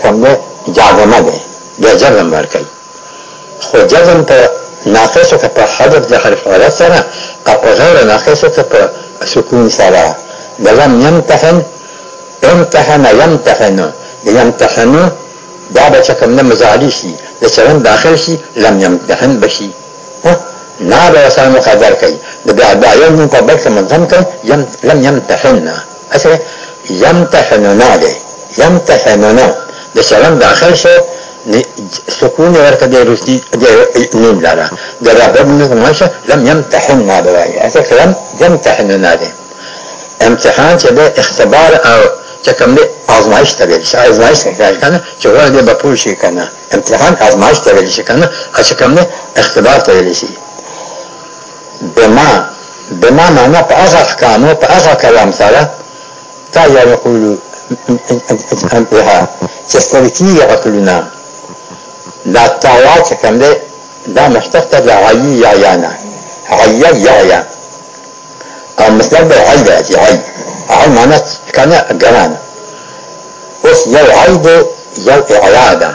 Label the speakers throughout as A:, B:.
A: څه نه جازمه ده بیا جزم ورکوي خو جزم په ناقصو که په حذف داخل حالت سره که په غیر ناقصو که په سکون سره د لم یمتحن امتحن یمتحن یمتحن دا به چې کوم نه مزالی شي د چرن داخل شي لم یمتحن بشي نه به سره مقدر کوي د بیا دا یو نو په بل منظم کوي لم یمتحن اصل یمتحننا ده یمتحننا د شلم داخل شو سکون ورته د روسي د نیم لاره د رابع مشه لم يمتحننا بواجه اصل كلام يمتحننا دي امتحان چې د اختبار او چې کوم دی آزمایش ته ویل شي آزمایش کنه چې ور دې به پوه شي کنه امتحان آزمایش ته ویل شي کنه چې کوم دی اختبار ته ویل شي بما بما معنا په هغه احکام او په هغه کلام سره كاد يقول بها چستوکی عقلنا لا تاوا چکم ده دا مشتقت لعي يعيانا عي يعيا او مثلا بالعي داتي عي عي معنات كان قران اوس يو عي ده يو اعيا ده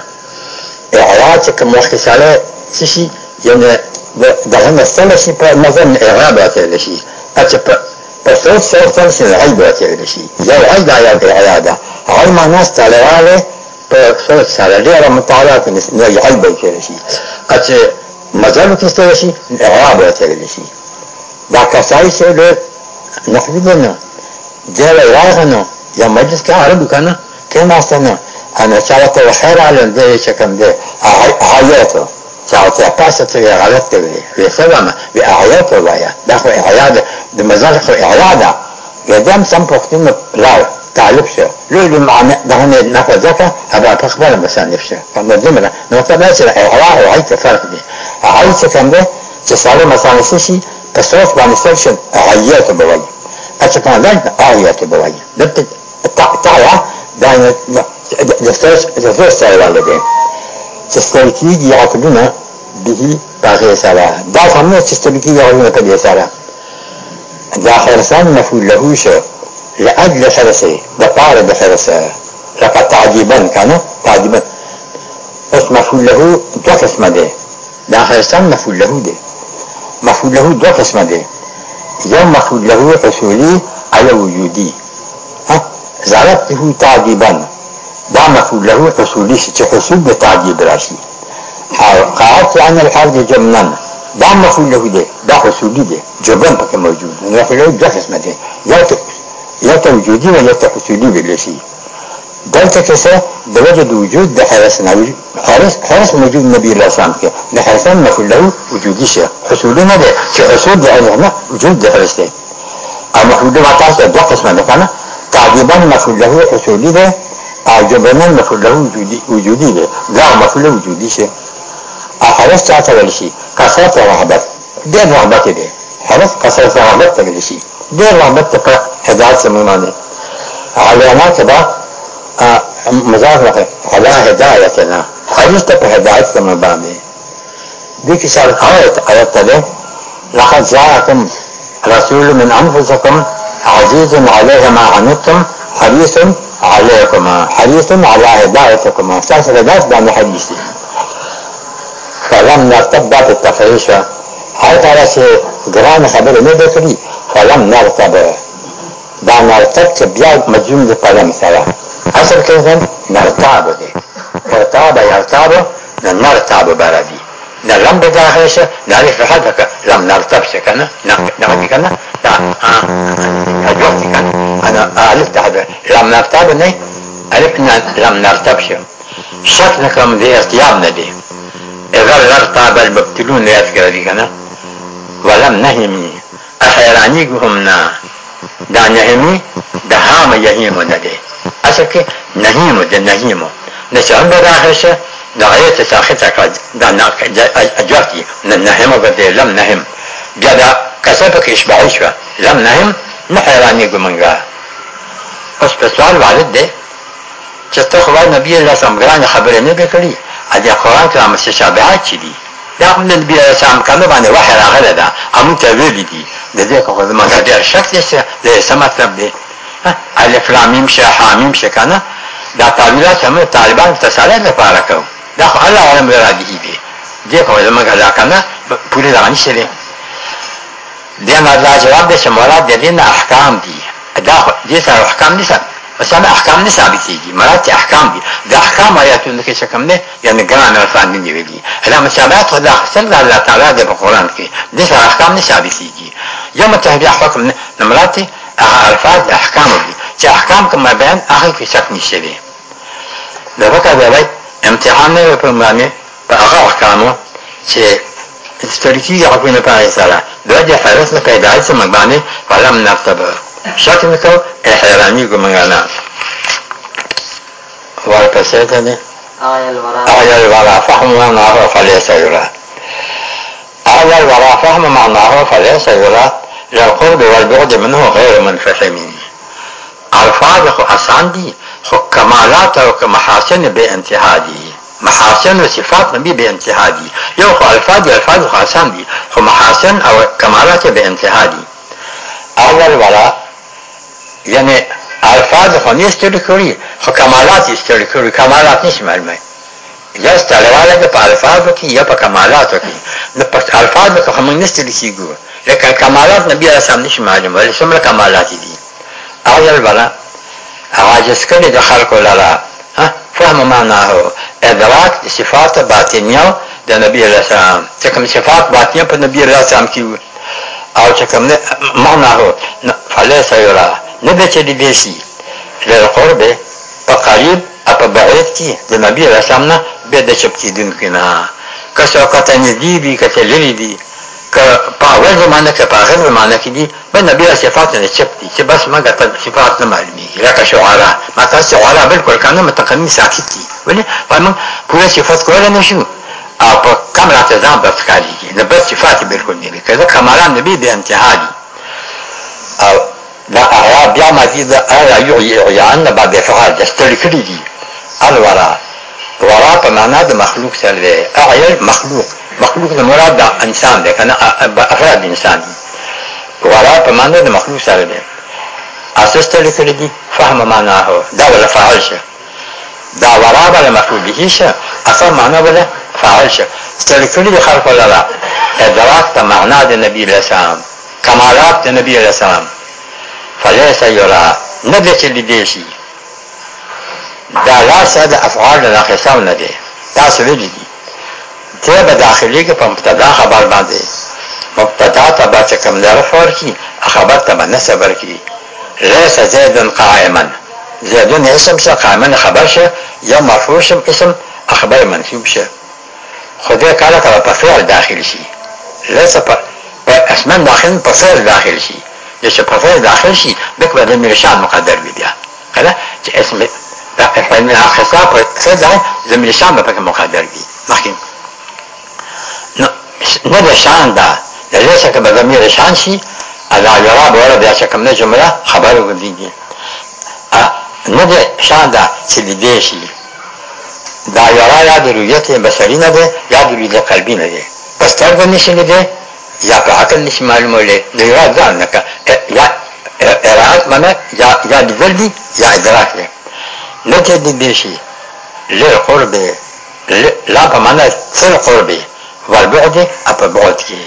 A: اعيا چکم مختصاله چشي يعني دغه مستنه شي په مزن اعراب راته لشي اچ په فصوت صوت تنسي العلبة تلبسي يا العلبة يا في العيادة عرما ما ناس تلوالي فصوت سالة ليرا من تعلاك نسي العلبة تلبسي قد سي مجال تستلسي العلبة تلبسي باكا ساي سي لو نحبنا جالا يراغنا يا مجلس كعرب كنا كما سنا انا شارك الخير على الذي شكم ده عياته چاوتیا پاسه ته یې غلط کوي وی خبه ما وی احیا پر وایا دا خو احیا ده د مزار خو احیا ده یا دم سم پختون لاو تعلیب شو لوی دو معنی دا هم یه نفع زکا ابا پخبال مسان نفشه فانو دیمنا نوطا بایچه لا احیا و عی تفرق دی احیا چه کم چه سالو مسان سیشی پسروف بانستر شد احیا تو بوایی اچه کنه دایت احیا تو بوایی دبت تایا دایت دفترش دفترش تایوالو چې ستړي کېږي عقلونه به په هغې سره دا هم نه چې ستړي کېږي عقلونه په دې سره دا خرسان مفعول له شو لأجل سرسه دپاره د سرسه لکه تعجبا کنه تعجبا اوس مفعول له دوه قسمه دی دا خرسان مفعول له دی مفعول له دوه قسمه دی یو مفعول له حصولي او وجودي ها ضربته تعجبا دا مفعول له حصولی شي چې حصول د تعجیب راشي او قاعدت عن الحرج جمنا دا مفعول له دی دا حصولی دی جبن پکې موجود نه خلې دوه قسمه دي یو ته یو ته وجودي او یو ته حصولی ویل شي دلته کې څه د وجه د وجود د حرس نه حرس حرس موجود نبی الله سلام کې د حرسان مفعول له وجودي شي حصولی نه دی چې حصول د نه وجود د حرس دی او مفعول له تاسو دوه قسمه ده کنه تعجبا مفعول له حصولی دی او جبران مفعول له وجودي وجودي دی دا مفعول وجودي شي اخرس چا ته ویل شي کثرت رهبت ډېر رهبت دی حرف کثرت رهبت ته ویل شي ډېر رهبت ته هدایت سمونه نه علامات به مضاف رقم على هدايتنا حريص تبقى هدايتنا من بعدين ديك سأل آية آية تلي لقد جاءكم رسول من أنفسكم عزيز عليه ما عنتم حريص عليكما حديث على هدايتكما تاسو د داس باندې حدیث فلم نرتب التفريش هر کله چې ګران خبره نه وکړي فلم نرتب دا نرتب چې بیا مجوم د پلم سره اصل کې نرتاب دی ارتاب یرتاب نرتاب برابر نه لم به داخل شه نه الف حذف که لم نرتب شه کنه نه نه کنه نه اجوز کنه انا الف تحذف لم نرتب نه الف لم نرتب شه شک نکم دی ارتیاب نه دی اگر لرتاب المبتلون یاد کردی کنه ولم نهمی احیرانی گهم نه دا نهمی دا هام یهیمو نده اصل که نهیمو ده نهیمو نشه هم به داخل شه دغه چې ساخت کړه دا نه اجرتي نن نه هم بده لم نه هم بیا دا کسب کې اشباع شو لم نه هم نه حیرانې ګمنګا اوس په سوال والد دی چې ته خو نبی الله سم ګران خبره نه وکړي ا دې قران کې هم شابهات چي دي دا هم نبی الله سم کنه باندې وحی راغله دا هم ته ویلي دي د دې کو زما دا ډېر شک دی چې سم مطلب دی الف لام میم شه حامیم شه کنه دا تعبیرات هم طالبان ته سره لپاره کوم だから Allah は村ラギイビでこれまがらかなプレランシェレでまだジでしもらででな احکام ディだでさ احکام ディさ وسمع احکام نه ثابت دي مرات احکام دي دا احکام آیاتونه کې شکم نه یعنی ګران رسان دي ویلي الا مسابات خدا څنګه الله تعالی د قرآن کې د سره احکام نه ثابت دي یوم تهبیع حکم نه مرات الفاظ احکام دي چې احکام کوم بیان هغه کې شک نشته دي دا وکړه امتحان نه په معنی په هغه احکامو چې استوریکی حکم نه پاره سره درجه حرس نه پیدا ایسه موږ باندې فلم نكتب شرط نکو احرامي ګمګا نه ورپسې ده نه آیا الورا فهم معناه فليس يرى آیا الورا فهم معناه فليس يرى للقرب والبعد منه غير منفهم الفاظ خو اسان دي خو کمالات او که محاسن به انتها دي محاسن او صفات نبی به انتها دي یو خو الفاظ الفاظ خو آسان دي خو محاسن او کمالات به انتها دي اول ولا یعنی الفاظ خو نیستر کوي خو کمالات استر کوي کمالات نشي معلومه یا ستړیواله ده په الفاظو کې یا په کمالاتو کې نو په الفاظو کې خو موږ نستړي کېږو لکه کمالات نبی اسلام نشي معلومه ولې څومره کمالات دي اول ولا عاجز کړي د خلکو لاره فهم معناه ادراک د صفات باطنیه د نبی علیه السلام چې کوم صفات باطنیه په نبی علیه السلام کې او چې کوم معناه فلیس یرا نه به چې دی شي له قرب په قریب او په بعید کې د نبی علیه السلام نه به د چپ کې دین کې نه که څوک ته نږدې وي که ته لرې دي که په اول زمانه کې په آخر زمانه کې دي بنده بیا صفات نه چپ دي چې بس مګر ته صفات نه معلومیږي لکه شعرا ما تاسو شعرا بالکل کنه متقنی ساکت دي ولې په موږ پوره صفات کولای نه شو او په کم راته ځان بس کاریږي نه بس صفات بالکل نه لري کله کمالان نبی به انتها دي او دا اعراب بیا مادي دا اعراب یو یعن بعد فعال دستړي کړی دي الورا ورا په معنا د مخلوق سره دی اعیر مخلوق مخلوق نه مراد دا انسان دی کنه افراد انسان ولا په معنا د مخلوق سره دی اساس ته لیکل دي فهم معنا هو دا ولا فاعل شه دا ورا بل مفعول به شه اصل معنا بل فاعل شه ستلکلی د خلق ولا ادراک ته معنا د نبی رسام کمالات د نبی رسام فلیس یرا نه د چلی دی شي دا لا ساده افعال نه قسم نه دي تاسو ویلي ته به داخلي کې په مبتدا خبر باندې مبتدا ته به چې کوم ظرف ورکي خبر ته به نسب ورکي ليس زيد قائما زيد اسم شه قائما خبر شه یا مرفوع شم اسم خبر منصوب شه خدای کاله ته په فعل داخل شي ليس په اسمان داخل په فعل داخل شي یا چې په فعل داخل شي بک به د مرشان مقدر وي بیا کله چې اسم دا په خپل نه خاصه په څه ځای زمي شامل پکې مقدر دي مخکې نه د شان دا د دې څخه به زمير شان شي ادا یرا به ولا بیا چې کوم نه جمله خبره وبدیږي نه د شان دا چې دې شي دا یرا یا د رؤیت بصری نه ده یا د لید قلبی نه ده پس تر دې نشي ده یا په عقل نشي معلوموله د یرا ځان نه کا یا اراد منه یا یا د قلبی یا ادراک نه نه دې شي لقرب لا په معنا سره قربي والبعد اپا بعد کی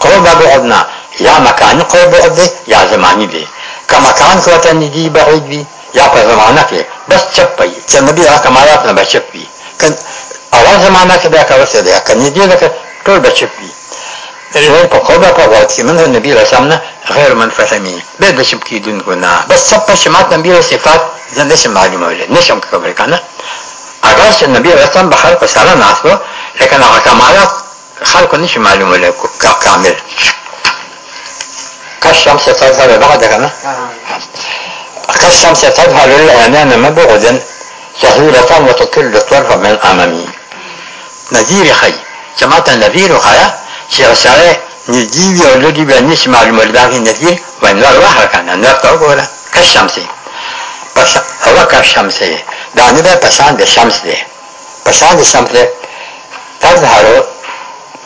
A: قرب بعد نه یا مکانی قرب بعد دی یا زمانی دی که مکان که وطن دی بعید بی یا پا زمانه که بس چپ پی چنبی را کمالات نبا چپ بی اول زمانه که بیا که وسته دی کنی دی لکه طول بچپ بی رجل په قوبه په وخت منه النبي رسمنا غير منفهمي به د شپ کې دین ګنا بس سب په شمات نبی له صفات زنده شم معلومه ولې نشم کوم کنه اگر چې نبی رسم بخر په سره ناسو لكن الرقمات خلق مش معلوم له كامل كالشمس تظهر بعد كما نعم. كالشمس تظهر للأمام مبعدا ظهورة وتكل طرفا من أمامي نذير خي كما نذير خيا شرسرة نجيب يولد بنيش معلوم الباقي نذير ونور واحد كان نور تقول كالشمس بس هو كالشمس دعني بقى بسان الشمس دي بسان الشمس دي تظهر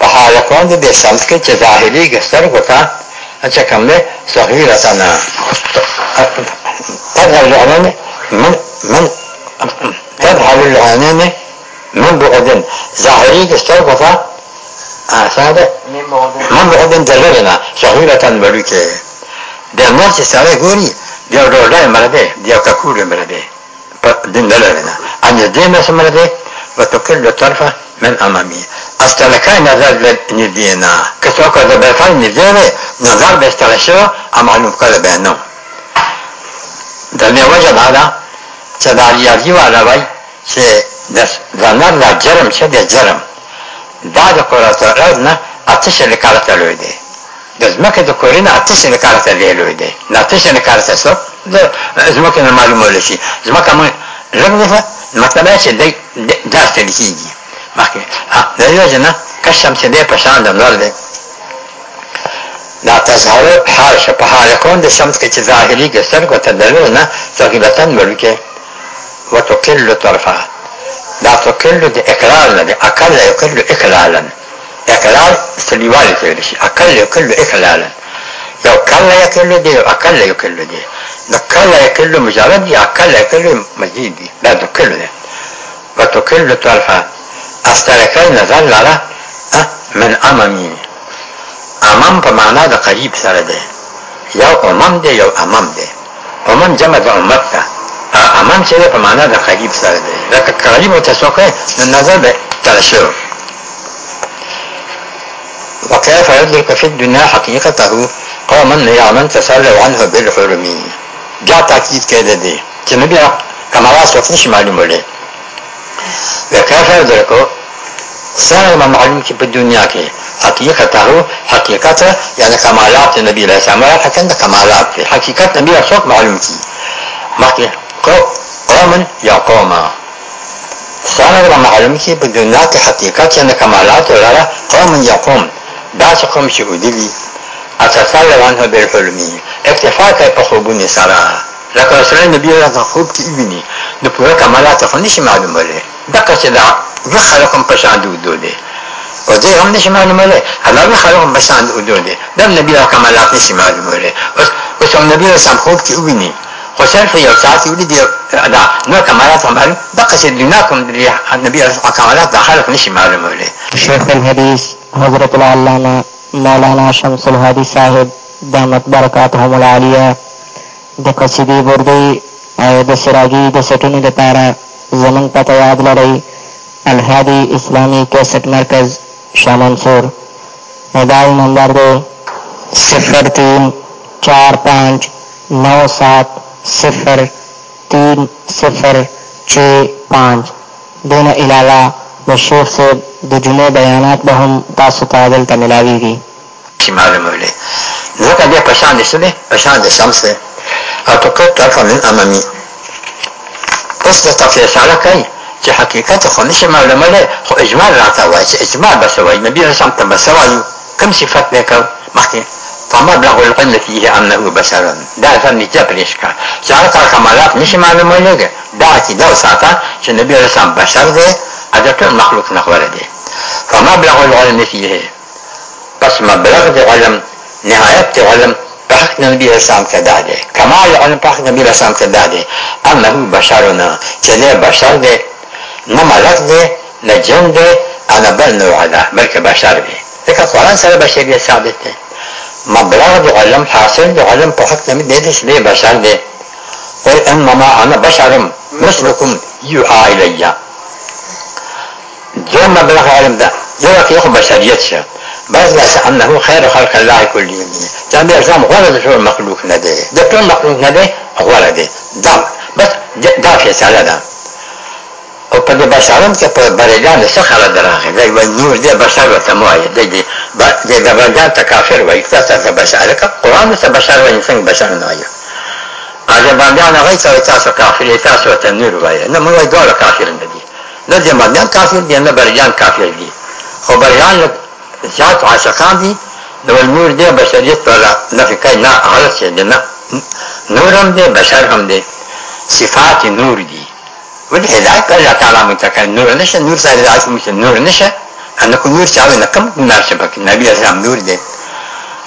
A: په هغه باندې د سمت کې چې ظاهري ګستر کوتا چې کوم له صغیره تنا تظهر العلانه من من تظهر العلانه من بعد ظاهري ګستر کوتا اعصاب من بعد دلرنا صغیره تن ورکه د مور چې سره ګوري د ډوډۍ مرده د ککوړې مرده په دندلرنا ان دې مې سمره ده وتکل طرفه من امامی استلکای نظر به نزدیه نه کسو که ده بیفای نزدیه نظر به استلشو اما نوکا ده بینو دلنی وجه دادا چه دا ریاضی والاوی چه زنر دا جرم چه ده جرم دا ده قرات الارض نه اتش لکارت لوی ده د ځمکې د کورین اتش لکارت لوی ده نه اتش لکارت سو د ځمکې نه معلومول شي ځمکه مو لږ نه مطلب چې دای داسې کیږي مخکې دغه جنا کشم چې دې په شان د نور دی دا تظهر حال شه په حال کون د شمس کې چې ظاهري ګسر کو ته دلو نه ثقيلتن ورکه وتقل طرفها دا تقل د اقلال نه اقل يقل اقلالا اقلال سلیوال کې شي اقل يقل اقلالا یو کله يقل دي اقل يقل دي د کله يقل مجرد دي اقل يقل مزيد دي دا تقل ده وتقل طرفها از طرفه نظر لره من اممی امم په معنا د قریب سره ده یو امم ده یو امم ده امم جمع د امت ده امم چې په معنا د قریب سره ده لکه قریب ته څوک نه نظر به ترشو وكيف يدرك في الدنيا حقيقته قوما يعمل تسرع عنه بالحرمين جاء تأكيد كده دي چې نبي کمالات څوک نشي معلومولی وکافه درکو سره معلوم چې په دنیا کې حقیقت هو حقیقت یعنی کمالات نبی علیہ السلام حکم د کمالات دی حقیقت نبی څوک معلوم کی مخکې قوم یا قوم سره معلوم کی په دنیا کې حقیقت یعنی کمالات ولاره قوم یا قوم دا چې قوم شهودی دي اتصل عنه بالحلم اکتفاء کوي په خوبونی سره لکه سره نبی راته خوب کې ویني نو پوره کمالات خو نشي معلومولی دغه چې دا زه خلقم په شان دودو دی او دې هم نشي معلومولی الله به خلقم په شان دودو دی دا نبی را کمالات نشي معلومولی اوس اوس هم نبی سم خوب کې ویني خو صرف یو ساعت یې ولیدي دا نو کمالات هم معلوم دغه چې دنیا کوم دی نبی را کمالات د خلق نشي معلومولی شیخ الحدیث حضرت العلامه مولانا شمس الحدیث صاحب دامت برکاتهم العالیه खसी बुर गई दस रागी दसठन दारा जमन पता याद लड़ई अलहदी इस्लामी कैसेट मरकज शामसूर मोबाइल नंबर दो सिफर तीन चार पाँच नौ सात सिफर तीन सिफर छ पाँच दोनों इलावा मशीर से दुजने बयान बहुम तासतादल तमिलावी की मालूम जो कभी पशांत इसने पशांत शम से فقط عفوا للامامي اوس د تاسو اشاره کوي چې حقیقت خو نشه معلومه خو اجمال راته وایي چې اجمال به سوای نبی رسول ته به سوای کوم صفات نه کو مخکې فما بلغ العلم فيه انه بشرا دا فن جبرش کا چې هغه تر کمالات نشه معلومه لګه دا چې دا ساته چې نبی رسول بشر دی اجازه مخلوق نه خبره دی فما بلغ العلم فيه پس مبلغ د علم نهایت د علم پاک نبی اسلام ته داده کمال ان پاک نبی اسلام ته داده انه بشرنا چې نه بشر دی نه ملک دی نه جن دی انا بل نوع ده بلکې بشر دی ځکه قرآن سره بشریت ثابت دی مبلغ د علم حاصل د علم په حق نبی دی چې نه بشر دی قل انما انا بشر مثلكم يوحى الي جو مبلغ علم ده یو کې خو بشریت شه باید لسه انه خیر خلق الله کلی من دا بیا زم غوړه د ټول مخلوق نه دی د ټول مخلوق نه دی غوړه دی دا بس دا فیصله ده او په دې بشارم کې په بریجان څه خبره دراغه دا یو نور دې بشار ته موایې دې دې دا بریجان ته کافر وایي تاسو ته بشار کا قران ته بشار وایي څنګه بشار نه وایي اځه باندې هغه څه تاسو کافر تاسو ته نور وایي نه موږ ډول کافر نه دي نه دې باندې کافر دي نه بریجان کافر دي خو بریجان شاعت عاشقان دي نو نور دی بشریت والا نفی کای نه حالت شه دی نه نور هم دی بشر هم دی صفات نور دی ولی هدایت الله تعالی متکل نور نشه نور سره هدایت مشه نور نشه ان کو نور چاوي نه کم نار شبک نبی اسلام نور دی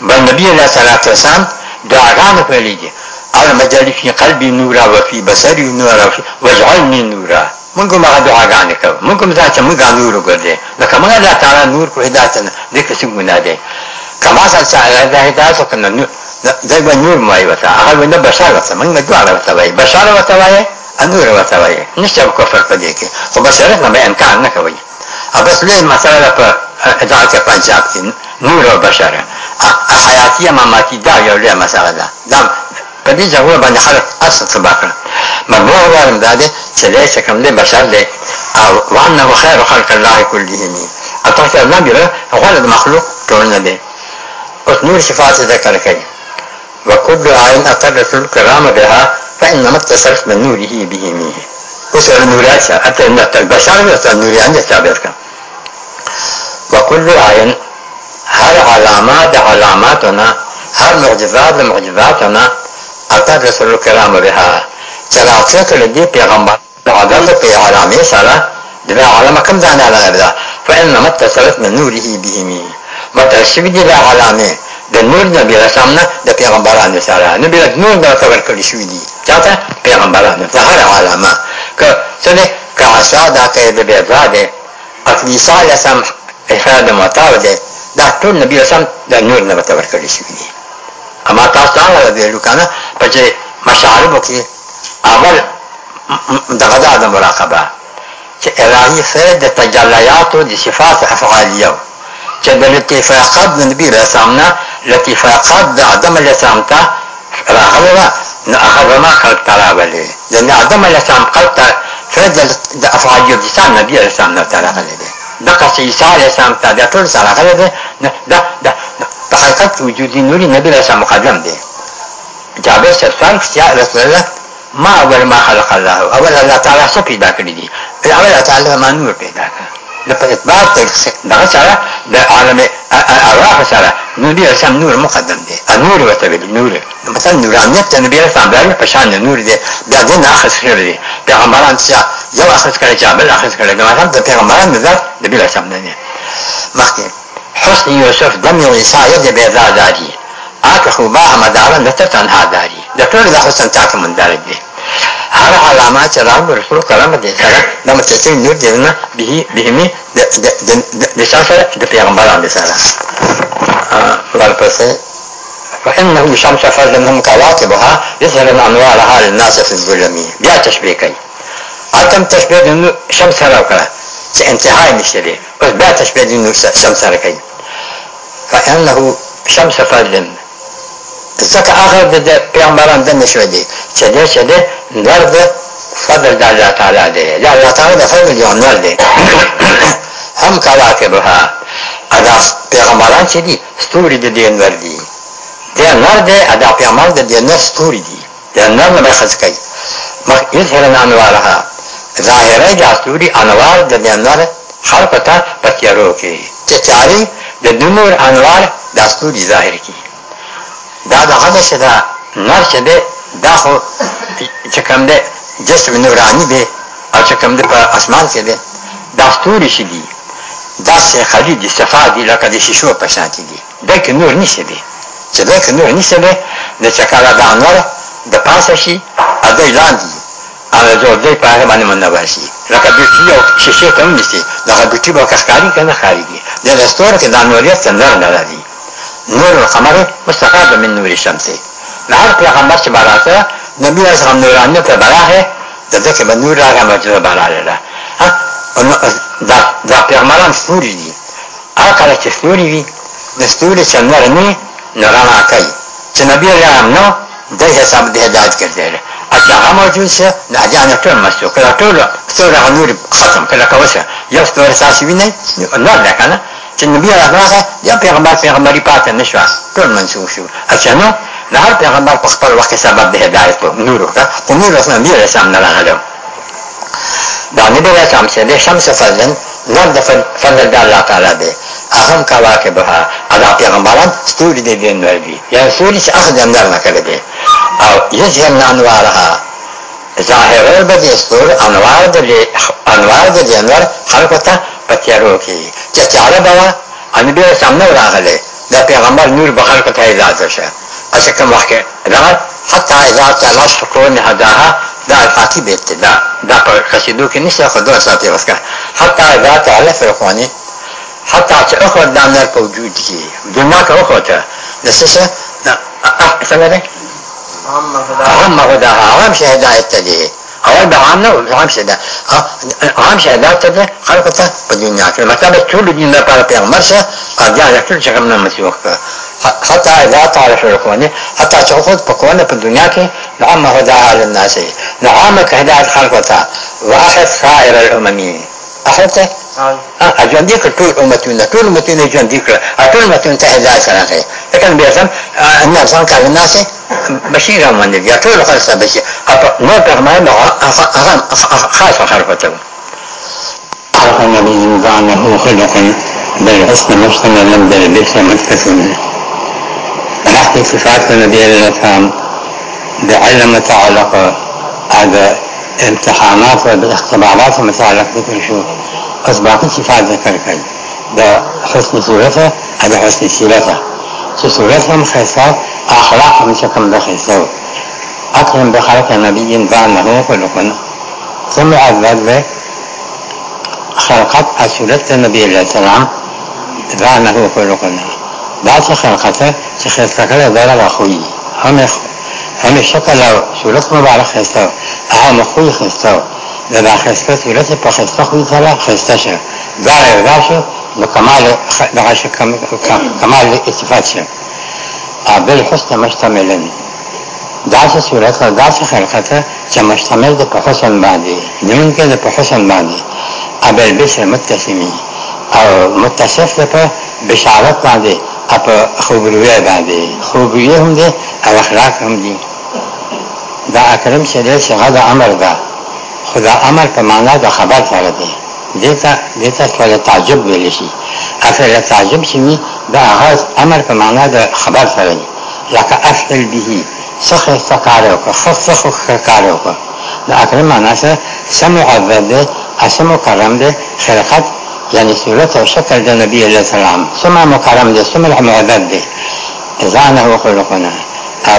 A: بل نبی علیہ الصلوۃ والسلام دعاګانې پیلې دي على مجال في قلبي نورا وفي بصري نورا وفي واجعلني نورا مونږ ما دعاګانې کوو مونږ هم ځکه موږ نور وګرځي لکه موږ الله تعالی نور کو هدایت نه دې کسې ګناه دی کما سره چې الله هدایت کنه نور دا به نور مای وتا هغه نه بشاره وتا موږ نه دعا وتا وای بشاره وتا وای انور وتا وای نشته کفر پدې کې خو بشاره نه به امکان نه کوي بس لوی مسله په هدایت پنجاب کې نور او بشاره حیاتیه مماتی دا یو لوی مسله ده دا په دې ځای باندې خلک اصل څه کړل مګر وایم دا دې چې چې کوم دې بشر دې او آه، وانه خير خلق الله كلهم اته چې الله ګره هغه د مخلوق ټولنه دې اوس نور صفات ذکر کړي وكل عين آية اقرت الكرامه بها فانما اتصرف من نوره بهمه اوس نورات حتى ان البشر نوريان تعبير کړه وكل عین آية، هر علامات علاماتنا هر معجزات معجزاتنا او تر رسول کرام بها چلاته کړي دی پیغمبر او عدالت په عالمي سره د عالم کوم ځان نه لري دا فانما اتصلت من نوره بهم متشبه دي له عالمي د نور د بیا سامنا د پیغمبرانو سره نبی د نور د خبر کړي شوې دي چاته پیغمبرانو ته هر عالمه ک څنګه کاشا دا کې د بیا زاده اقلیسا لسم احاد متاوده دا ټول نبی رسام د نور نه متور کړي شوې دي اما تاسو دا ویلو کنه په چې مشارب کې اول دغه د مراقبه چې الهي سره د تجلیات او د صفات افعالیه چې د لطیفاقات د نبی رسول لطیفاقات د عدم لسامته راغله نو هغه ما خلق تعالی ولې د عدم لسام خلق فرد د افعالیه د سام نبی رسول الله تعالی ولې دغه سیسه لسامته د ټول سره غلبه ده ده به حقیقت وجودی نوری نبی رسا مقدم دی جابر سرسوال پشتیا رسول الله ما اول ما خلق الله اول الله تعالی څه پیدا کړی دی اول الله تعالی ما نور پیدا کړ د په اثبات دغه سره د عالم ارواح سره نبی رسام نور مقدم دی نور ورته ویل نور مثلا نورانیت د نبی رسام بل په شان نور دی بیا دې نه اخر شعر دی پیغمبران چې یو اخر کړي جابر اخر کړي دا هم د پیغمبران د نبی رسام نه دی مخکې حسن یوسف دم النساء يبدأ بهذا داري آكخ باهما دارا نتت عنها داري دكتور ذا حسن تاك من دارك دي هر علامات رام رسول کرم دي سره دم تسين نور دينا به بهمي دشاسة دبيغمبران دي سره ورپسه فإنه شمس فرد منهم كواكبها يظهرن أنوارها للناس في الظلم بيا تشبيه كي أتم تشبيه شمس هلاو كلا څه انتهای نشته دی اوس بیا تشبیه دین شمس سره کوي فانه شمس فضل ځکه هغه د پیغمبران دنده شوی دی چې دی چې دی نر د فضل د الله تعالی دی د الله تعالی د فضل یو نر دی هم کواکبها ادا پیغمبران چې دي ستوري د دین ور دي
B: د نر د ادا پیغمبر
A: د دین ستوري دي د نر نه مخز کوي مخ یې سره نام واره ظاهره جاسوری انوار د میانمار خلکو ته په تیارو کې چې تیارې د نور انوار داستوري ظاهر کی دا دغه نشه دا نر چې دی دا خو چې کوم دی جسم نورانی دی او چې کوم دی په اسمان کې دی داستوري شي دی دا سه خلی دي صفا دي لکه د شیشو په شان دي دا کې نور نشه دی چې دا کې نور نشه دی د چکاله د انوار د پاسه شي ا دې لاندې هغه جوړځي په هغه باندې مننه باسي لکه بیټري او شیشه ته ونیسي دغه بیټري به کښکاري که نه ښکارېږي د دستور کې د انوریت سندره نه لري نور القمر مستقر من نور الشمس لهر پیغمبر چې براته نبی علیه السلام نورانیت ته براغه د ده کې به نور راغی مجره براغله دا پیغمبران ستوري دي هغه کله چې ستوري وي د ستوري سندره نه نو رڼا کوي چې نبی علیه السلام نو دی حساب د هدایت کړی أجاها موجودة نعجانا كل مسو كلا طول طول غنور ختم كلا كوسا يفتور ساسي بيني نور لك أنا تنبي على فراسة يا بيغمار بيغماري باتا نشوى كل منسو شو أجانا نهار بيغمار بخبر وقت سبب به دايت نوره ونور أصلا بيرا سامنا لغلو بعد نبي لا شمس دي شمس فلن نور فلن دار الله تعالى اهم کواکه به ادا پیغمبران ستوري دي دین لري یا سوري چې اخذ اندر نه کړی دي او یجهم انوارها ظاهر به دي ستور انوار دي انوار دي انوار خلکو ته پتیارو کی چې چاره بابا ان به سامنے راغله دا پیغمبر نور بخر کو ته اجازه شه اشه کوم وخت راغ حتی اذا تلاش کون هداها دا الفاتحه به ابتدا دا په قصیدو کې نشه خدای ساتي وسکه حتی اذا تعلف اخواني حتی چې اخوت دا نر په وجود کې دنیا که اخوته د سسه نه څنګه ده هم خدا عام شي هدایت ته دي اول به عام نه عام شي ده عام شي هدایت ته ده خلق ته په دنیا کې مطلب ټول دنیا لپاره پیغمبر شه ارجع ټول چې کوم نامه وکړه حتی اذا تعرف الكون حتی چې خود په کونه په دنیا کې نعم هدا على الناس نعم هدایت خلق ته واخذ سائر الاممين اخذته آه. آه، جنديك طول أمتنا طول أمتنا جنديك طول آه، أمتنا تحدى سنة لكن بيرسم الناس سان كان الناس بشيرا من يا طول خلصة بشي نور بغمان أخان خاصة خرفته أخان الذي وضعنه خلقا بل حسن مصطنع بل بئس مدفسنا فنحن صفات النبي الأسلام علم تعلق هذا امتحانات واختبارات متعلقة بكل شو پس باقی صفات ذکر کړي د حسن صورت او د حسن سیرت چې صورت هم ښایسته اخلاق هم چې کوم د ښایسته و اکرم د خلق نبی بعده خلقنا ثم عذب خلقت صورت نبی علیه السلام بعده خلقنا دا چې خلقته چې ښایسته کړی دا هغه خوی هم هم شکل او صورت مبارک ښایسته او هم خوی ښایسته د دا خسته صورت په خسته خو سره خسته شه دا دا شه نو کمال د عاشق کمال استفاده شه ابل حسن مشتمل دا شه صورت دا شه خلقت چې مشتمل د په حسن باندې نن کې د په حسن باندې ابل بشر متسمی او متصف په بشارت باندې اپ خوبرویه باندې خوبرویه هم دي او اخلاق هم دي دا اکرم شریعت شغه د امر ده خدا امر په معنا د خبر سره دی دته دته سره تعجب ویل شي افعل تعجب چې می دا هغه امر په معنا د خبر سره دی لکه افعل به صخ فکار او صخ صخ فکار او دا اکر معنا سره سمع عبد اسم کرم ده خلقت یعنی صورت او شکل د نبی علیہ السلام سمع مکرم ده سمع معبد ده ځانه وخلقنا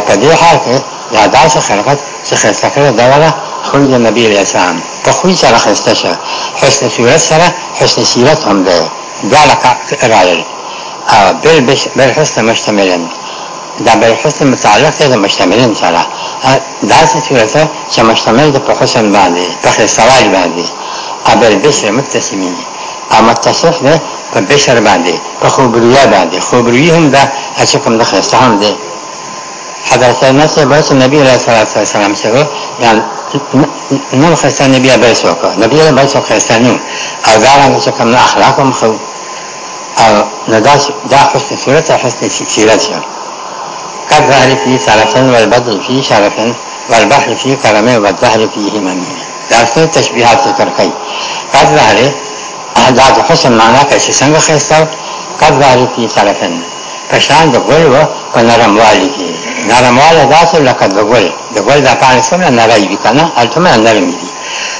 A: په دې حال کې و دا څه خلقت څه خسته کړه دا ولا خوی د نبی علیہ السلام په خوی سره خسته شه حسن صورت سره حسن سیرت هم ده ذلك رایل او بل بش بل حسن مشتملن دا بل حسن متعلق ده مشتملن سره دا څه صورت چې مشتمل ده په حسن باندې په خسته باندې او بل بش متسمین او متصف ده په بشر باندې په خوبرویه باندې خوبرویه هم ده چې کوم د خسته هم ده حضرت انس بس نبی علیہ الصلوۃ والسلام سره یعنی نو خستانه بیا بس وکړه نبی علیہ بس خستانه او دا هغه چې کوم اخلاق هم خو او نداش دا حسن صورت او حسن سیرت شه کذالک فی سلفن والبدل فی شرفن والبحر فی کرمه والزهر فیه منی دا څه تشبیهات ذکر کړي کذالک دا د حسن معنا کې څنګه خسته کذالک فی سلفن پشان د ګل و په نرموالي کې نرمواله داسې لکه د ګل د ګل د پاڼې څومره نری وي که نه هلته مې نرم دي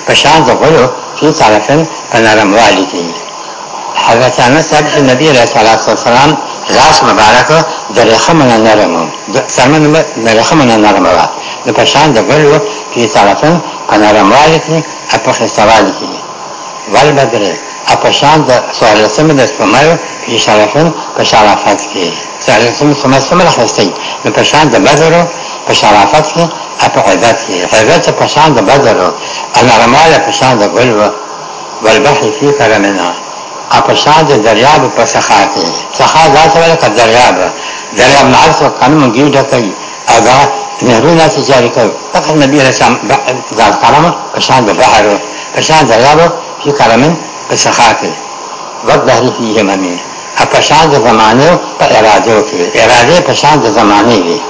A: پشان د ګلو فی طرفن په نرموالي کې حضرت انس صاحب نبی علیه السلام لاس مبارک د رحمن نرم د سرمن د رحمن نرم وا د پشان د ګل و په طرفن په نرموالي کې اپخ سوال کې ول بدره اپشان د سوالسم د استعمال په شرفن په شرافت کې سوالسم سمسم راخستی نو په شان د بدر په شرافت کې اپ عزت کې عزت په شان د بدر الرمال په شان د ګل والبحر فی کرمنا اپ شان د دریاب په سخا کې سخا ذات ول قد دریاب دریاب نعرف قانون ګیډه کوي اغا نهرونه چې جاری کوي فقط نبی رسول الله ذات کلام په شان د بحر په شان د دریاب فی کرمنا سخا کې رد هلکی یمنی پشان د زمانه په اراده کې اراده پشان د زمانه دی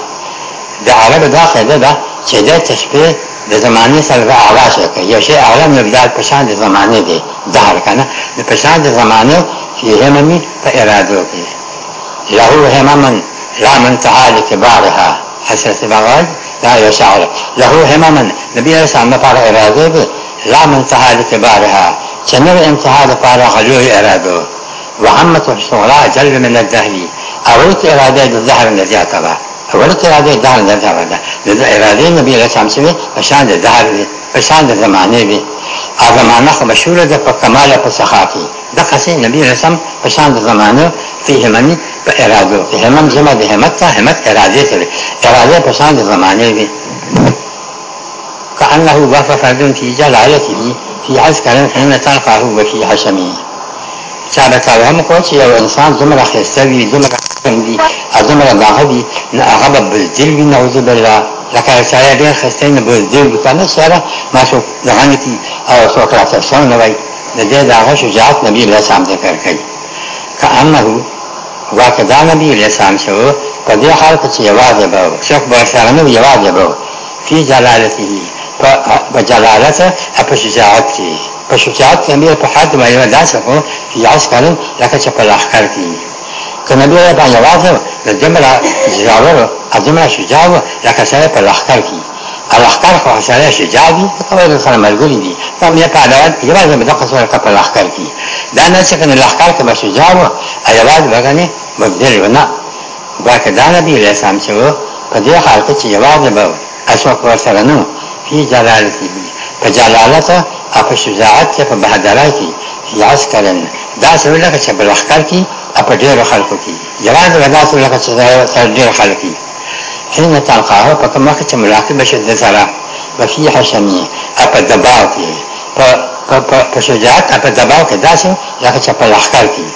A: د عرب دا قاعده ده چې د تشبیه د زمانه سره اعلی شکه یو شی اعلی مقدار پشان د زمانه دی دا کنه د پشان د زمانه یمنی په اراده کې له هممن لا من تعالی کبارها حسرت بغاج لا يشعر له هممن نبی رسول الله پر اراده لا من تعالی کبارها چې نو انتها لپاره غلوه اراده وعمت الشغلاء جلب من الدهر اولت اراده د زهر نه زیاته ده اولت اراده د زهر نه زیاته ده د اراده نبی له شمس وی په شان د زهر وی په شان د زمانه وی هغه معنا خو مشهور ده په کمال په سخاوي د قصې نبی رسم په شان د زمانه فيه منی په اراده فيه من جمع د همت همت اراده سره اراده په شان د زمانه وی كأنه بات فرد في جلالته في عسكر حين تلقاه وفي حشمه چا به هم کو چې یو انسان دومره خسته وي دومره خندي دومره داغه وي نه هغه به بزدل وي نعوذ بالله لکه سړی ډېر خسته نه بزدل وي که نه سره ما څوک دهانتي او څوک راته سم نه وایي د دې د هغه شجاعت نبي علیه السلام ذکر کوي که انه واقدا نبی علیه السلام شو په دې حال کې چې یوازې به شک به سره نه یوازې به فی جلالته وجلالت په شجاعت کې په شجاعت کې امیر په حد باندې داسې کو چې یاس کړي لکه چې په لخر کې کنه بیا باندې واځو د جمله جاور اجمه شجاع لکه سره په لخر کې الخر خو سره شجاع دي په کومه سره ملګری دي هم یې په عدالت کې راځي مدقه سره په لخر کې دا نه چې کنه لخر کې به شجاع و ایواز بغنه مبدل ونه دا که دا نبی له سم چې په دې حالت کې یواز به اسوک ورسره نه فی جلالته په جلالت او په شجاعت کې په بهادرۍ کې یاس کړل دا سره لکه چې په لخر کې او په ډېر خلکو کې یوازې ودا سره لکه چې په ډېر خلکو کې حين تلقاه په کومه کې چې مراقبه شد سره وفي حشمي او په دباو کې په په شجاعت او په دباو کې داسې لکه چې په لخر کې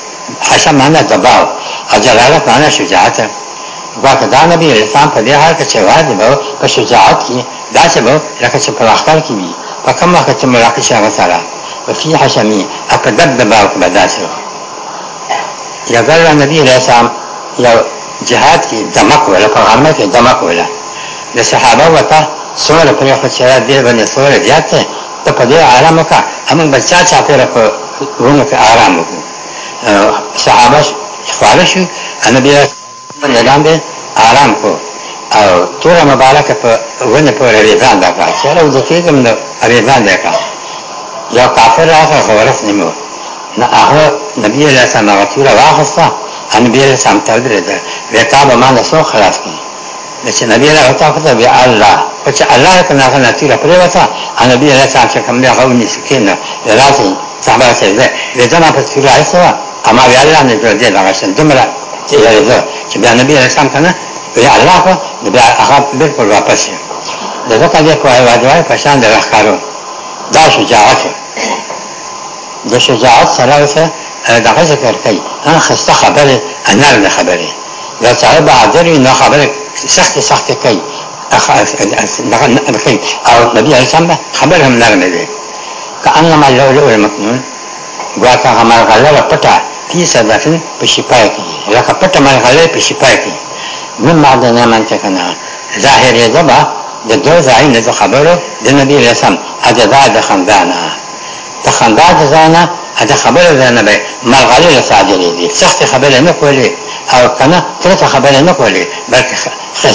A: حشم معنا دباو او جلالت معنا شجاعت واکه دا نبی اسلام په دې حال کې چې واجب په شجاعت کې دا چې به لکه چې په اخر کې وي په کوم وخت چې مراقشه هغه سره وفي حشمي اقدد د باوک بداسه یا ګل نبی علیہ السلام یا جهاد کې دمک ولا په غرمه کې دمک ولا د صحابه وته سوره په یو خچره دی باندې سوره زیاته ته په دې آرام وکړه هم بچا چا په رپ روم کې آرام وکړه صحابه خارش نبی علیہ السلام آرام کو او توره مبارکه په ونه پورې ریزان دا کړه چې راو د کېږم نو ریزان دا کړه یو کافر راغی خو ورس نیمو نه هغه نبی علیه السلام هغه توره واخیسته او نبی علیه السلام ته ودرېده بیا تا به ما نه څوک خلاص کړي د چې نبی علیه تا کته بیا الله خو چې الله ته نه هغه نه توره پرېوته او نبی علیه السلام چې کوم دی هغه ونیسي کېنه راسي صحابه ته ده رضا نه په توره ایسته وه اما بیا الله نه جوړ دی دغه شان دومره چې چې بیا نبی علیه السلام کنه په الله په بیا هغه بالکل واپس شي د ځکه دې کوه واجبای په شان د راخارو دا شجاعت د شجاعت سره سره دغه ذکر کوي هغه خسته خبره انار نه خبره دا سره بعدري نه خبره سخت سخت کوي او نبی علیہ السلام خبر هم نرمه ده کانما اللؤلؤ المكنون ګواکه هم غلره پټه کی صدفه په شپای کې لکه پټه مې غلره په شپای کې من بعد زمان تکنا ظاهر یې دبا د دوه ځایونو د خبرو د نبی رسم اجزا د خندانه د خندا د ځانه د خبرو د نبی ملغلې صادرې دي سخت خبره نه کولې او کنه ترته خبره نه کولې بلکې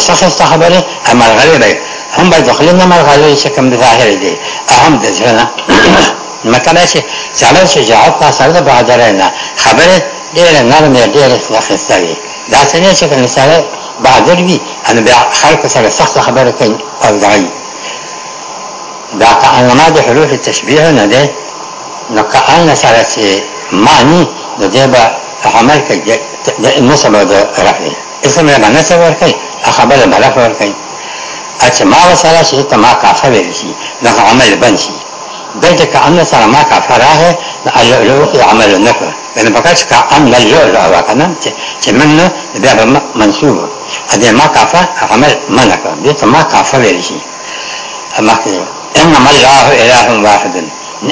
A: سخت خبره ملغلې دی هم به داخلنا ملغلې چې کوم د ظاهر دي اهم د ځانه مکه چې ځاله شجاعت تاسو د بهادرانه خبره ډېر نرمه ډېر سخت دی دا څنګه چې مثال بادر وي ان بیا خلکو سره سخت خبره کوي او دعي دا تعلمه د حروف تشبیه نه ده نو کأن سره چې معنی نو دی به عمل کوي د نسب د رفع اسم له نسب ورکوي خبره بلف ورکوي اچھا ما وسره شي ته ما کافه ویل شي نو عمل بن شي بينك كأن صار ما كفراه اللؤلؤ يعمل النكر لأن بقاش كأن اللؤلؤ وكنا تمنى بها منصوب هذا ما كفى عمل ما نكر بيت ما كفى بيشي أما إنما الله إله واحد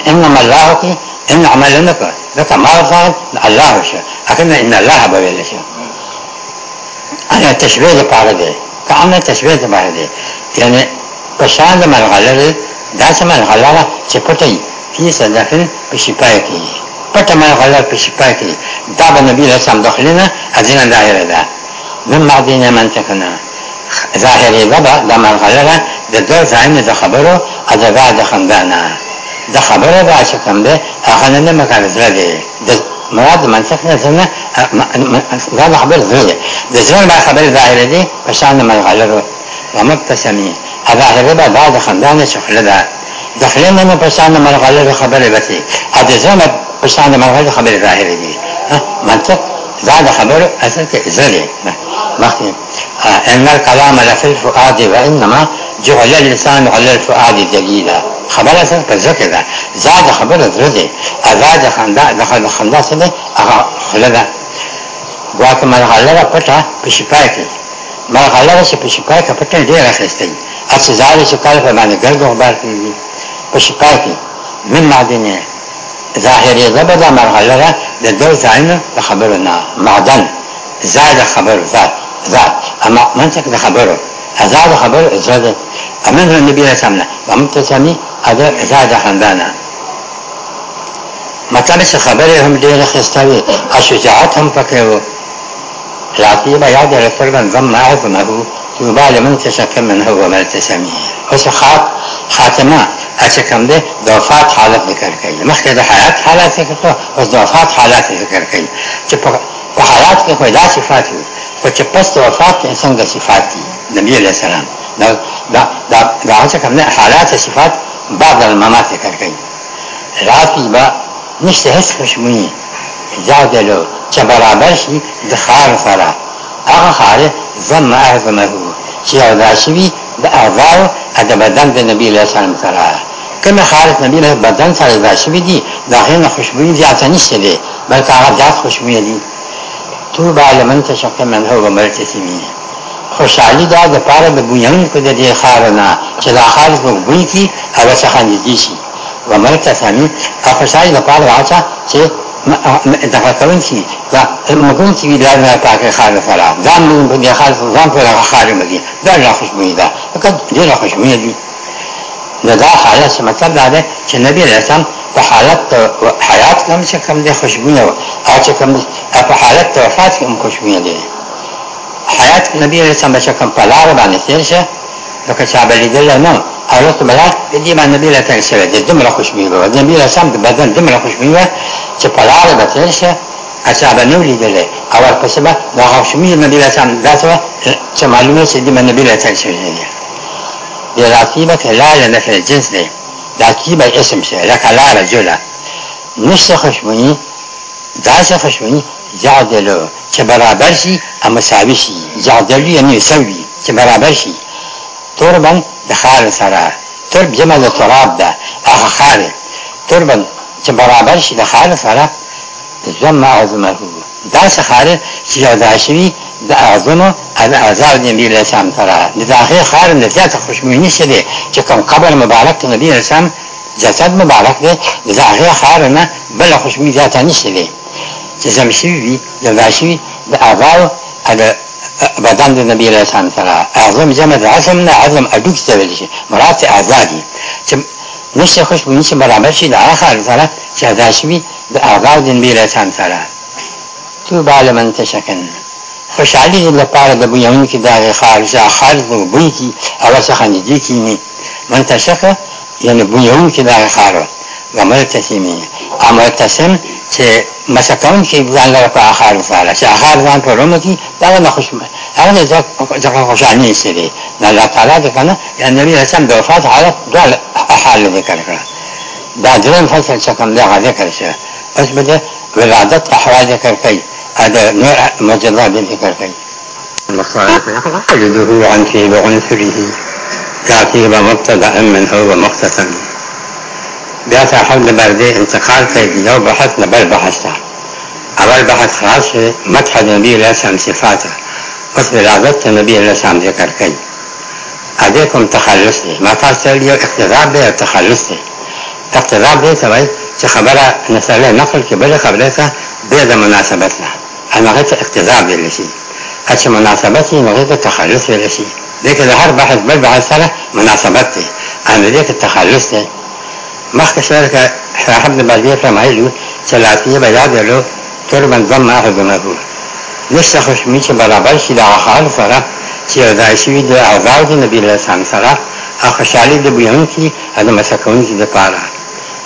A: إنما الله كي إن عمل النكر لك ما قال الله شيء لكن إن الله بيشي أنا تشبيه بارده كأن تشبيه بارده يعني په شان د ملغلرې داسې ملغلره چې پټه وي فی صدقن په شفا کې پټه ملغلره په شفا کې دا به نبي له سم داخلنه ازینه دایره ده نن مغدینه منطقنه ظاهرې بابا د ملغلره د دوه ځایونو د خبرو او د بعد خندانه د خبره دا چې کوم ده هغه نه مکان زړه دی د مراد منطق نه څنګه دا خبره زړه ده د ځان خبره ظاهره دي په شان ملغلره ومبتسمي ادا هغه به بعد خندانه چخله ده دخله نه په شان مرغله خبره وتی ا دې زما په شان مرغله خبره راهره دي منطق دا د خبره اصل کې زری مخکې ان الكلام لفي الفؤاد وانما جعل اللسان على الفؤاد دليلا خبره اصل کې ذکر ده زاد خبره زری ازاد خندا دخل خندا سره هغه خلدا ګواکه مرغله پټه په شپه کې ما غلغه چې په شکایت په ټن ډیر اخیستل اڅه زاله چې کال په باندې ګرځو خبر کیږي په شکایت من معدنه ظاهري زبده مرغلره د دو ځایونه د خبرو نه معدن زاد خبر زاد زاد اما منطق د خبرو زاد خبر زاد اما النبي صلى الله عليه وسلم ومتسمي هذا زاد خندانه مطلب چې خبرې هم ډېر خسته وي او شجاعت هم پکې وو العتيبة يعدل سربا ضم عظمه يبال من تشكم منه ومن تسميه وش خاط خاتمه اچکم ده د وفات حالت ذکر کړي مخکې د حیات حالت ذکر کړو اوس د وفات حالت ذکر کړي چې په حیات کې خو دا صفات وي خو چې پس د وفات کې څنګه صفات دي نبی علیه السلام دا دا دا دا اچکم ده حالات صفات بعد الممات ذکر کړي راتبه نشته هیڅ خوشمني جادلو چې برابر شي د خار سره هغه خار زم اعظمه چې ادا شي د اعضاو د بدن د نبی له سلام سره کله خارج نبی له بدن سره ادا شي دي داخله خوشبوئی زیاته نشته دي بلکې هغه ذات خوشبوئی دي تو بعد من تشق من هو مرتسمی خوشحالی دا د پاره د بویان کو د دې خارنا چې دا خارج په بوی کی او څخه نږدې شي ومرتسمی هغه خوشحالی د پاره راځه چې نتفكرون شيء لا المكون شيء لا نتاك خالف فلا زان من بدي خالف زان فلا خالف مدي دا لا خوشبوئی دا فقط دې لا خوشبوئی دي دا حالت مطلب دا ده چې نبی رسول په حالت حیات کم چې کم دې خوشبوئی او چې کم په حالت وفات کې هم خوشبوئی دي حیات نبی رسول چې کم په لار باندې تیر شه لکه چا بلیدل نه حالت بلات د دې باندې بل تر شوی د دومره خوشبینه و د بیره سم د بدن دومره خوشبینه چې په لار به تر شي اچھا به نو لیدل او په سبا دا خوشبینه نه بیره سم دا څه چې معلومه چې د باندې بل تر شوی دی د راتیبه کلاله نه فل جنس دی دا کیبه اسم شي لکه لار جوړه نشه خوشبینه دا څه خوشبینه جادلو چې برابر شي اما مساوي شي جادلو یعنی سوي چې برابر شي تربن دخال سره ترب جمع د تراب ده هغه خال تربن چې برابر شي د خال سره جمع عظمه دا سخاره چې جدا شوي د اعظمو د اعزار نبی علیه السلام سره د داخل خال نه زیاته خوشبویني شدې چې کوم قبر مبارک نبی علیه السلام جسد مبارک دی د داخل خال نه بله خوشبویي زیاته نشته دی چې زمشوي وي جدا شوي د اعضاو بدن د نبی علیه السلام سره اعظم جمع د عظم نه عظم اډوک څه ویل شي مراد آزادي چې نشه خوش به نشه برابر شي د آخر سره چې ادا شي د آزاد د نبی علیه السلام سره تو بال من تشکن خوشحالی لپاره د بنیامین کې د خارج خارج د بوی کی او څخه نه دي کی نه من تشکه یعنی بنیامین کې د خارج غمر تسیمه عمل تسم چې مسکون کې ځان لپاره په اخر سره چې اخر ځان په روم کې دا نه خوش هغه نه ځکه خوشحالي سره نه الله تعالی دې کنه یعنی نبی حسن د وفات حالت دا حال ذکر کړه دا دریم فصل چې کوم دی هغه ذکر شه پس بده ولادت احوال ذکر کړي هذا نوع مجرد ذکر کړي المصالح يخرج عن في بعنفره تعقيب مبتدا من هو مقتتل بیا صاحب د برده انتقال کوي یو بحث نه بل بحث ته اول بحث خلاص شو مدح د نبی علیه السلام صفاته اوس ولادت د نبی علیه السلام ذکر کوي اده کوم تخلص دی ما تاسو ته یو اقتضا به تخلص دی اقتضا به ته وایي چې خبره نسله نقل کې بل خبره ته به د مناسبت نه هغه ته اقتضا به لشي چې مناسبت یې هغه ته تخلص به لشي دغه هر بحث بل بحث سره مناسبت دی ان دې تخلص دی مخکې سره که صاحب د بلدیه فرمایلي چې لاتیه به یاد لرو تر من ضم اخذ مفعول نشته خوشمي چې برابر شي د اخال سره چې ځای شوي د اعضاو د نبي له سم سره او خوشحالي د بویونکي او د مسکونکي دپاره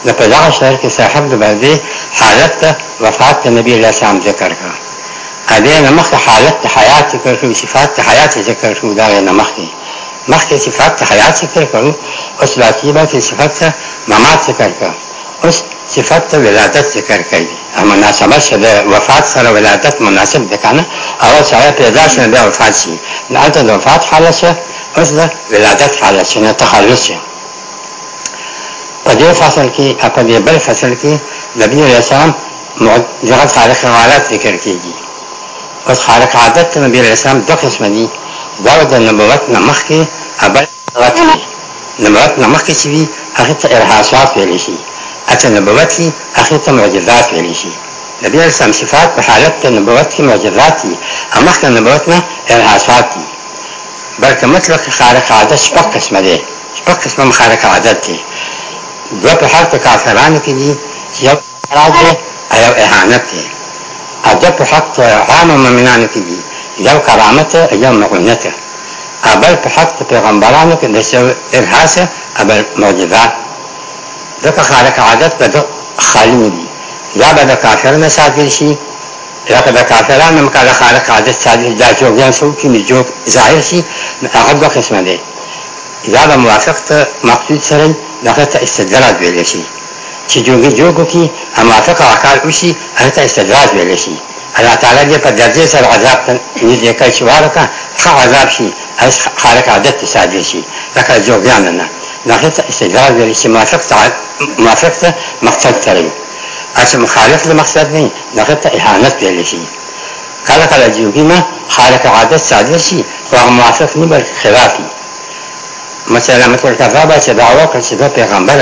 A: نو په دغه شعر کې صاحب د بلدیې حالت ته وفات د نبي علیه السلام ذکر کړ ا دې نه مخکې حالت د حیات ذکر شو صفات د حیات ذکر شو دا نه مخکې مخکې صفات حیات ذکر کړو اوس باقي باقي صفات ممات ذکر کړو اوس صفات ولادت ذکر کوي مناسبه چې د وفات سره ولادت مناسب ده کنه او سره پیدا شنه د وفات شي نه البته د وفات حالت شه اوس د ولادت حالت شنه تخلص شه په دې فصل کې په دې بل فصل کې نبی رسول جغت خالق حالت ذکر کیږي اوس خالق عادت نبی رسول دوه قسم دي دا د نبوت نه مخکې اول نبوت نه مخکې چې وي هغه ته ارهاسات ویل شي اته نبوت وي هغه ته معجزات ویل شي نبی علیہ السلام صفات په حالت ته نبوت کې معجزات دي همخکې نبوت نه ارهاسات دي بلکې مطلق خارق عادت شپږ قسمه دي شپږ قسمه خارق عادت دي دو په حال په کافرانو کې دي یو راځي او اهانت دي ادب حق عام مؤمنانو کې دي یو کرامت یو معونت اول په حق پیغمبرانو کې د شو الهاس اول معجزات دغه خارق عادت به خالی نه دي یا به د کافر نه ساتل شي یا که د کافرانو مکاله خارق عادت ساتل دا جوګیان سو کې نه جوګ ظاهر شي هغه دوه قسمه دي یا به موافق ته مقصود سره دغه ته استدلال ویل شي چې جوګي جوګو کې موافق عقل وشي هغه ته استدلال ویل شي الله تعالی دې په درجه سره عذاب ته نږدې کوي چې وارکه ښه عذاب شي هیڅ خارق عادت ته شي لکه جوګیان نه ناخذ استدلال ویل چې موافق ته موافق ته مقصد ترې اچھا مخالف له مقصد نه ناخذ ته اهانت ویل شي کله کله جوګی ما خارق عادت صادر شي خو موافق نبال خلافي مثلا مثل كفابة چې دعوا کوي چې پیغمبر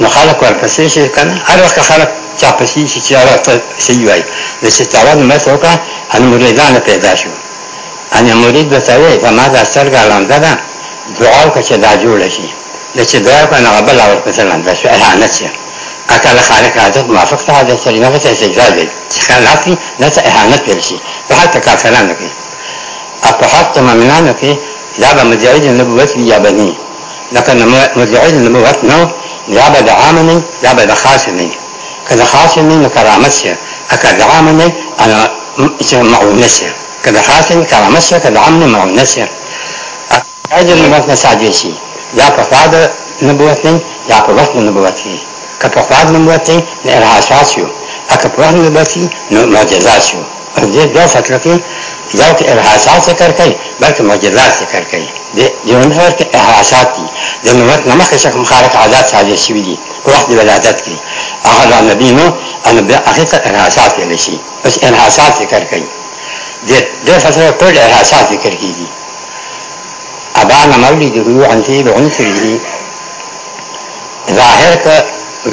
A: نو خلق ورپسې شي کنه هر وخت خلق چا پسې شي چې هغه ته شي وای د څه ان مریدان پیدا شو ان مرید به تاوی په ما ځا سر ګلنده ده دعا وکړه چې دا جوړ شي د چې دعا کنه هغه بل ورپسې لاندې شو اره نه شي اکه له خالق عادت موافق ته دې سړي نه څه څه ځای دې چې خلاص نه څه اهانت کوي شي په هر تکا سلام نه کوي اته حتى ممنانه کې دا به مجاهد نبوت بیا بني لکه یا به د عام نه یا به د خاص نه که د خاص نه کرامت شه اکه د عام نه انا معونه شه که د خاص نه کرامت شه که د عام نه معونه شه اجر نبوت نه ساجي شي یا په فاده نبوت نه یا په وخت نبوت کې که په فاده نبوت نه نه راځي اگر پران میں بسی نو معجزات شو دې دا فکر کې یو کې احساسات سے کر کئی بلکہ معجزات سے کر کئی ژوند هر کې احساسات دي د نومت نه مخکې شک مخالف عادت ساجي شوی دي په وخت ولادت کې هغه نبی نو ان بیا هغه ته احساسات کې نشي بس احساسات سے کر کئی دې دې فکر ټول احساسات ذکر کیږي ابا نه مولد روح عن فی عنصری ظاهر ک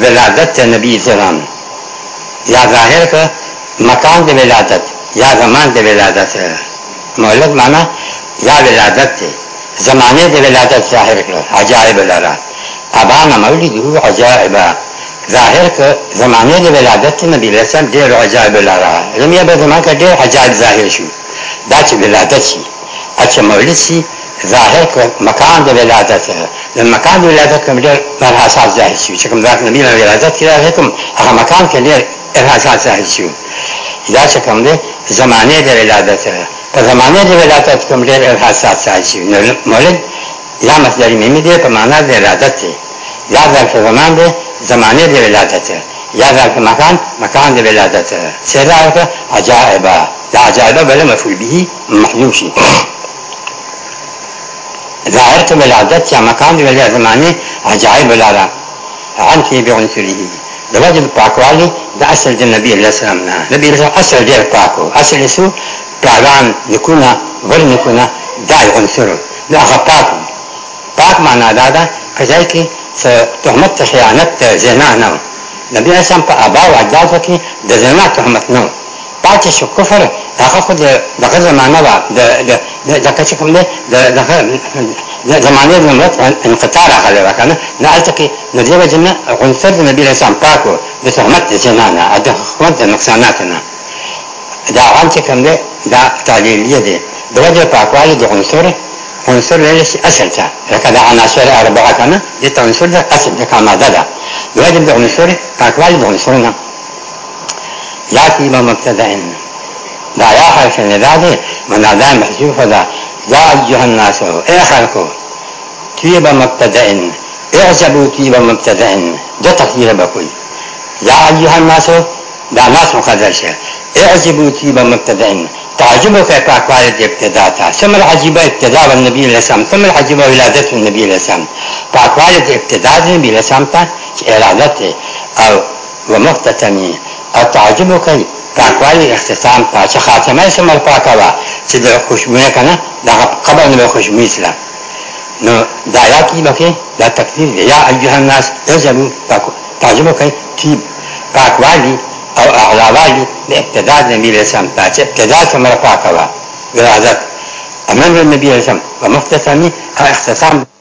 A: ولادت نبی اسلام یا ظاهر کا مکان د ولادت یا زمان د ولادت مولد معنا یا ولادت ته زمانه د ولادت ظاهر کړه عجائب لاره ابانا مولد هو عجائب ظاهر کا زمانه د ولادت نبی رسول ډیر عجائب لاره لمیا به زمان کا ډیر عجائب ظاهر شو دا چې ولادت شي اچھا مولد شي ظاهر مکان د ولادت د مکان د ولادت کوم ډېر پر حساب ظاهر شي چې کوم ځای نبی ولادت کې راځي کوم هغه مکان کې ډېر ارحاسات صحیح شو دا چې کوم دی زمانه د ولادت په زمانه د ولادت کوم ډېر ارحاسات صحیح شو نو مولد یا مصدر میمی دی په معنا د ولادت دی یا ظرف زمان دی زمانه د ولادت یا ظرف مکان مکان د ولادت سره عجائبه دا عجائبه بل مفعول به محلوم شي ظاهرت ولادت یا مکان د ولادت زمانه عجائب لاره عن في بعنصره د وجه د پاکوالي د اصل د نبی علیه السلام نه نبی علیه اصل ډیر پاکو اصل یې سو پلاګان نکونه ورنکونه دا یو عنصر دا هغه پاک پاک معنا دا ده فځای کې څه تهمت خیانت زنا نه نبی علیه السلام په ابا او اجداد کې د زنا تهمت نه پاتې شو کفر هغه خو د دغه زمانه ده د د د کوم ده د دغه زمانه وقت انقطاع را خلی خلي کنه نه از التکی ندیو جنہ عنصر د نبی رسام پاکو د زحمت جنانه د خدمت نقصانات نه دا عام چې کوم ده دا تعلیلیه ده د وجه پاکوالی د عنصر عنصر لري اصل ته لکه د عناصر اربعه کنه د عنصر د اصل د کما ده ده د وجه د عنصر پاکوالی د عنصرنا ياتي ما مبتدا دا يا حرف النداء ده من ادام محذوفه ده يا أيها الناس إيه خلقوا تيب مبتدئ اعجبوا تيب مبتدئ ده تطهير بكل يا أيها الناس دا ناس مقدر مقدرشة اعجبوا تيب مبتدئ تعجبك كأكوال ابتداء ثم العجيبة ابتداء النبي الأسلام ثم العجيبة ولادة النبي الأسلام كأكوال ابتداء النبي الأسلام إرادته أو ومختتمي تعجبك پاکوالی اختصام کا چې خاتمه سمر پاکه وا چې د خوشبوې کنه د قبر نه خوشبوې سره نو دا یا کی مکه دا تقدیر دی یا ایها الناس اجلو پاکو ترجمه کوي تیب پاکوالی او اعلاوالی د ابتدا د نبی رسام ته چې ابتدا سمر پاکه وا ولادت امر النبي رسام ومختتمی اختصام